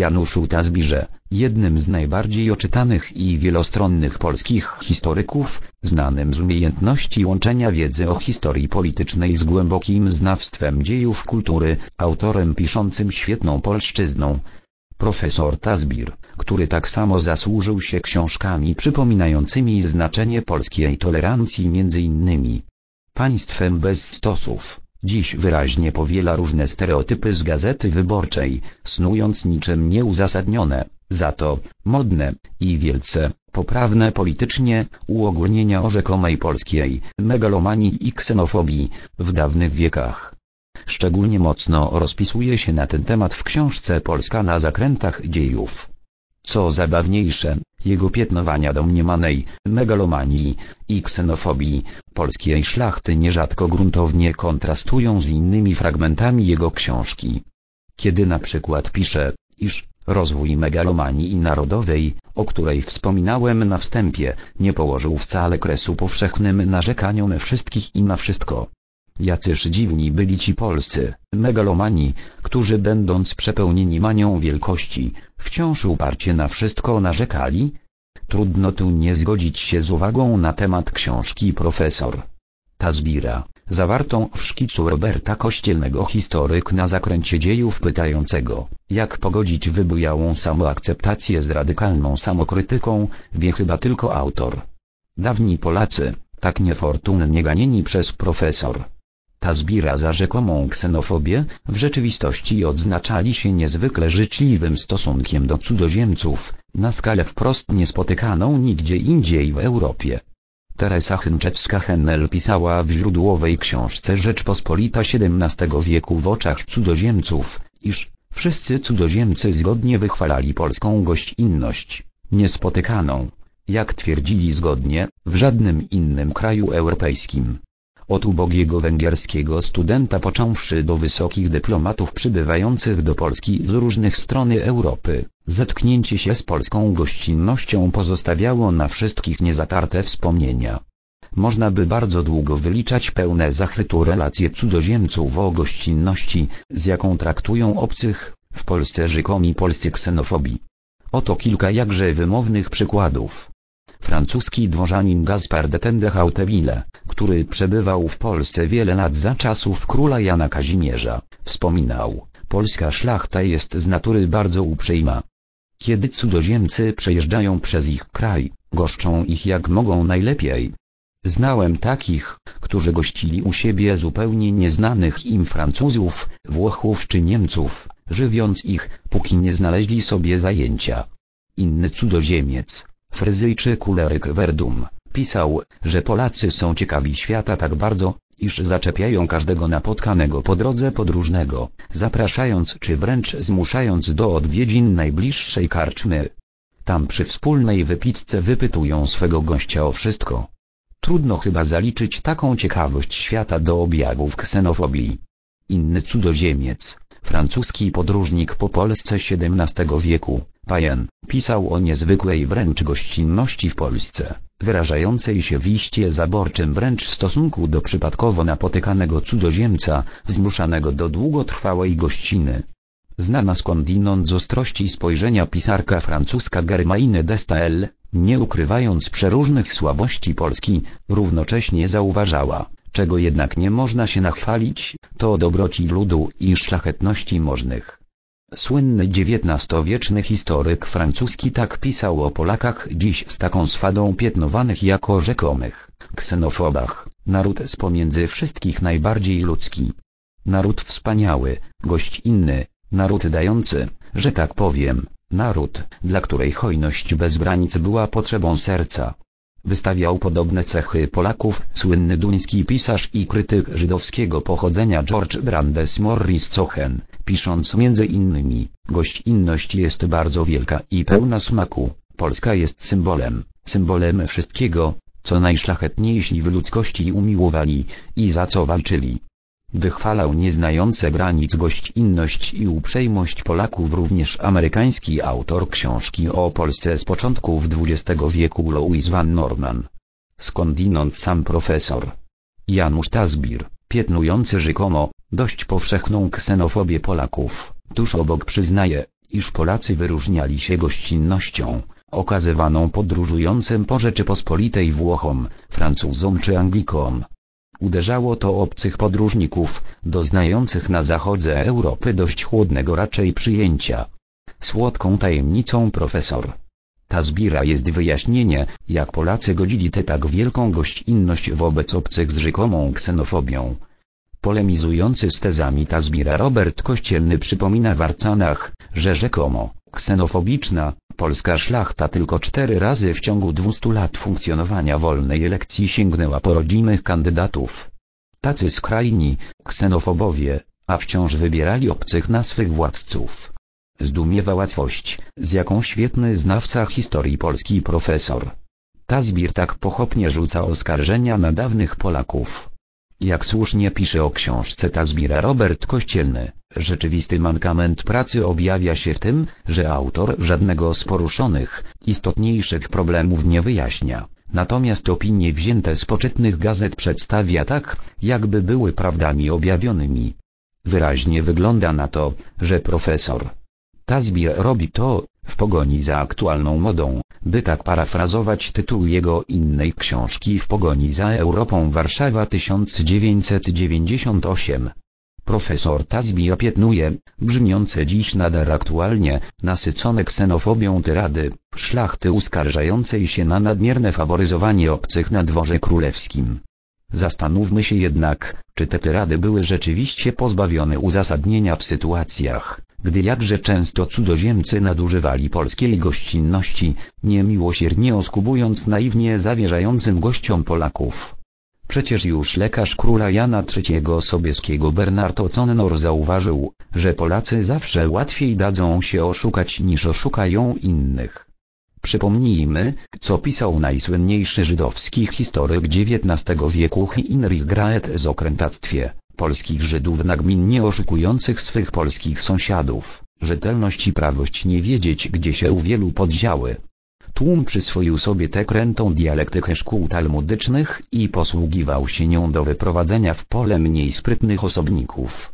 Januszu Tazbirze, jednym z najbardziej oczytanych i wielostronnych polskich historyków, znanym z umiejętności łączenia wiedzy o historii politycznej z głębokim znawstwem dziejów kultury, autorem piszącym świetną polszczyzną. Profesor Tazbir, który tak samo zasłużył się książkami przypominającymi znaczenie polskiej tolerancji między innymi państwem bez stosów Dziś wyraźnie powiela różne stereotypy z Gazety Wyborczej, snując niczym nieuzasadnione, za to, modne i wielce, poprawne politycznie, uogólnienia o rzekomej polskiej megalomanii i ksenofobii w dawnych wiekach. Szczególnie mocno rozpisuje się na ten temat w książce Polska na zakrętach dziejów. Co zabawniejsze, jego piętnowania domniemanej megalomanii i ksenofobii polskiej szlachty nierzadko gruntownie kontrastują z innymi fragmentami jego książki. Kiedy na przykład pisze, iż rozwój megalomanii narodowej, o której wspominałem na wstępie, nie położył wcale kresu powszechnym narzekaniom wszystkich i na wszystko. Jacyż dziwni byli ci polscy, megalomani, którzy będąc przepełnieni manią wielkości, wciąż uparcie na wszystko narzekali? Trudno tu nie zgodzić się z uwagą na temat książki profesor Tazbira, zawartą w szkicu Roberta Kościelnego historyk na zakręcie dziejów pytającego, jak pogodzić wybujałą samoakceptację z radykalną samokrytyką, wie chyba tylko autor. Dawni Polacy, tak niefortunnie ganieni przez profesor Tazbira za rzekomą ksenofobię, w rzeczywistości odznaczali się niezwykle życzliwym stosunkiem do cudzoziemców, na skalę wprost niespotykaną nigdzie indziej w Europie. Teresa Chynczewska-Hennel pisała w źródłowej książce Rzeczpospolita XVII wieku w oczach cudzoziemców, iż wszyscy cudzoziemcy zgodnie wychwalali polską gościnność, niespotykaną, jak twierdzili zgodnie, w żadnym innym kraju europejskim. Od ubogiego węgierskiego studenta począwszy do wysokich dyplomatów przybywających do Polski z różnych strony Europy, zetknięcie się z polską gościnnością pozostawiało na wszystkich niezatarte wspomnienia. Można by bardzo długo wyliczać pełne zachwytu relacje cudzoziemców o gościnności, z jaką traktują obcych, w Polsce rzekomi polscy ksenofobii. Oto kilka jakże wymownych przykładów. Francuski dworzanin Gaspard de Tendehauteville, który przebywał w Polsce wiele lat za czasów króla Jana Kazimierza, wspominał, polska szlachta jest z natury bardzo uprzejma. Kiedy cudzoziemcy przejeżdżają przez ich kraj, goszczą ich jak mogą najlepiej. Znałem takich, którzy gościli u siebie zupełnie nieznanych im Francuzów, Włochów czy Niemców, żywiąc ich, póki nie znaleźli sobie zajęcia. Inny cudzoziemiec, Fryzyjczyk Uleryk Verdum, pisał, że Polacy są ciekawi świata tak bardzo, iż zaczepiają każdego napotkanego po drodze podróżnego, zapraszając czy wręcz zmuszając do odwiedzin najbliższej karczmy. Tam przy wspólnej wypitce wypytują swego gościa o wszystko. Trudno chyba zaliczyć taką ciekawość świata do objawów ksenofobii. Inny cudzoziemiec, francuski podróżnik po Polsce XVII wieku, Payen, pisał o niezwykłej wręcz gościnności w Polsce, wyrażającej się w iście zaborczym wręcz stosunku do przypadkowo napotykanego cudzoziemca, zmuszanego do długotrwałej gościny. Znana skądinąd z ostrości spojrzenia pisarka francuska Germaine Destal, nie ukrywając przeróżnych słabości Polski, równocześnie zauważała, czego jednak nie można się nachwalić, to dobroci ludu i szlachetności możnych. Słynny XIX-wieczny historyk francuski tak pisał o Polakach dziś z taką swadą piętnowanych jako rzekomych ksenofobach, naród z pomiędzy wszystkich najbardziej ludzki. Naród wspaniały, gość inny, naród dający, że tak powiem, naród, dla której hojność bez granic była potrzebą serca. Wystawiał podobne cechy Polaków słynny duński pisarz i krytyk żydowskiego pochodzenia George Brandes Morris Cohen, pisząc między innymi, gościnność jest bardzo wielka i pełna smaku, Polska jest symbolem, symbolem wszystkiego, co najszlachetniejsi w ludzkości umiłowali i za co walczyli. Wychwalał nieznające granic gościnność i uprzejmość Polaków również amerykański autor książki o Polsce z początków XX wieku Louis Van Norman. Skądinąd sam profesor Janusz Tazbir, piętnujący rzekomo, dość powszechną ksenofobię Polaków, tuż obok przyznaje, iż Polacy wyróżniali się gościnnością, okazywaną podróżującym po Rzeczypospolitej Włochom, Francuzom czy Anglikom. Uderzało to obcych podróżników, doznających na zachodzie Europy dość chłodnego raczej przyjęcia. Słodką tajemnicą profesor ta zbira jest wyjaśnienie, jak Polacy godzili tę tak wielką gościnność wobec obcych z rzekomą ksenofobią. Polemizujący z tezami Tazbira Robert Kościelny przypomina w Arcanach, że rzekomo, ksenofobiczna, polska szlachta tylko cztery razy w ciągu 200 lat funkcjonowania wolnej elekcji sięgnęła po rodzimych kandydatów. Tacy skrajni, ksenofobowie, a wciąż wybierali obcych na swych władców. Zdumiewa łatwość, z jaką świetny znawca historii Polski profesor Tazbir tak pochopnie rzuca oskarżenia na dawnych Polaków. Jak słusznie pisze o książce Tazbira Robert Kościelny, rzeczywisty mankament pracy objawia się w tym, że autor żadnego z poruszonych, istotniejszych problemów nie wyjaśnia, natomiast opinie wzięte z poczytnych gazet przedstawia tak, jakby były prawdami objawionymi. Wyraźnie wygląda na to, że profesor Tazbir robi to, w pogoni za aktualną modą, by tak parafrazować tytuł jego innej książki w pogoni za Europą Warszawa 1998. Profesor Tazbir piętnuje, brzmiące dziś nadal aktualnie, nasycone ksenofobią tyrady, szlachty uskarżającej się na nadmierne faworyzowanie obcych na dworze królewskim. Zastanówmy się jednak, czy te tyrady były rzeczywiście pozbawione uzasadnienia w sytuacjach, gdy jakże często cudzoziemcy nadużywali polskiej gościnności, niemiłosiernie oskubując naiwnie zawierzającym gościom Polaków. Przecież już lekarz króla Jana III Sobieskiego Bernard Oconnor zauważył, że Polacy zawsze łatwiej dadzą się oszukać niż oszukają innych. Przypomnijmy, co pisał najsłynniejszy żydowski historyk XIX wieku Heinrich Graet o okrętactwie polskich Żydów nagminnie oszukujących swych polskich sąsiadów, rzetelność i prawość nie wiedzieć gdzie się u wielu podziały. Tłum przyswoił sobie tę krętą dialektykę szkół talmudycznych i posługiwał się nią do wyprowadzenia w pole mniej sprytnych osobników.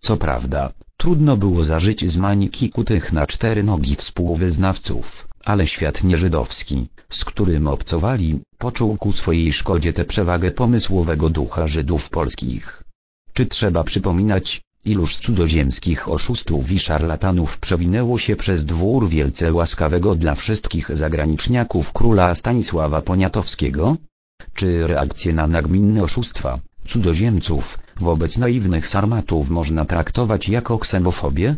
Co prawda, trudno było zażyć z maniki kutych na cztery nogi współwyznawców, ale świat nieżydowski, z którym obcowali, poczuł ku swojej szkodzie tę przewagę pomysłowego ducha Żydów polskich. Czy trzeba przypominać, iluż cudzoziemskich oszustów i szarlatanów przewinęło się przez dwór wielce łaskawego dla wszystkich zagraniczniaków króla Stanisława Poniatowskiego? Czy reakcje na nagminne oszustwa, cudzoziemców, wobec naiwnych sarmatów można traktować jako ksenofobię?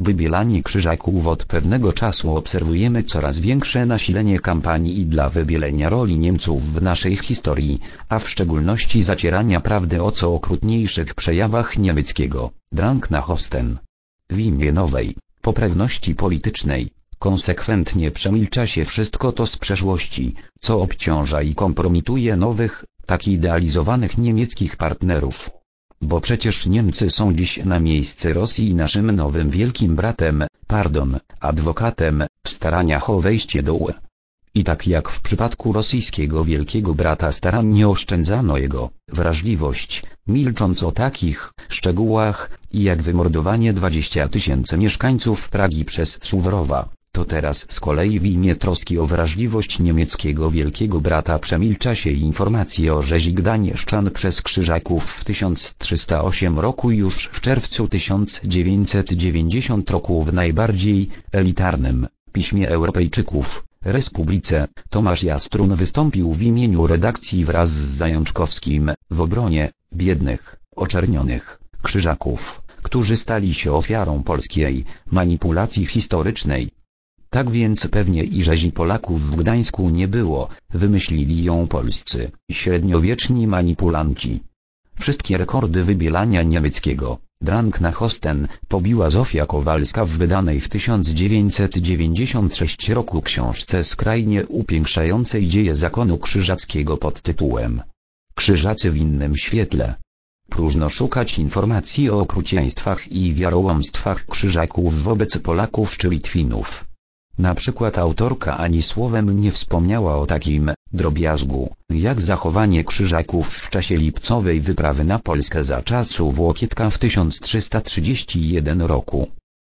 Wybielanie krzyżaków od pewnego czasu obserwujemy coraz większe nasilenie kampanii dla wybielenia roli Niemców w naszej historii, a w szczególności zacierania prawdy o co okrutniejszych przejawach niemieckiego, drang na Hosten. W imię nowej, poprawności politycznej, konsekwentnie przemilcza się wszystko to z przeszłości, co obciąża i kompromituje nowych, tak idealizowanych niemieckich partnerów. Bo przecież Niemcy są dziś na miejsce Rosji naszym nowym wielkim bratem, pardon, adwokatem, w staraniach o wejście do UE. I tak jak w przypadku rosyjskiego wielkiego brata starannie oszczędzano jego wrażliwość, milcząc o takich szczegółach, jak wymordowanie 20 tysięcy mieszkańców Pragi przez Suworowa, to teraz z kolei w imię troski o wrażliwość niemieckiego wielkiego brata przemilcza się informacje o rzezi Gdańszczan przez Krzyżaków w 1308 roku już w czerwcu 1990 roku w najbardziej elitarnym piśmie Europejczyków, Republice, Tomasz Jastrun wystąpił w imieniu redakcji wraz z Zajączkowskim, w obronie, biednych, oczernionych, Krzyżaków, którzy stali się ofiarą polskiej manipulacji historycznej. Tak więc pewnie i rzezi Polaków w Gdańsku nie było, wymyślili ją polscy, średniowieczni manipulanci. Wszystkie rekordy wybielania niemieckiego, Drang na Hosten, pobiła Zofia Kowalska w wydanej w 1996 roku książce skrajnie upiększającej dzieje zakonu krzyżackiego pod tytułem Krzyżacy w innym świetle. Próżno szukać informacji o okrucieństwach i wiarołomstwach krzyżaków wobec Polaków czy Litwinów. Na przykład autorka ani słowem nie wspomniała o takim drobiazgu, jak zachowanie krzyżaków w czasie lipcowej wyprawy na Polskę za czasu Włokietka w 1331 roku.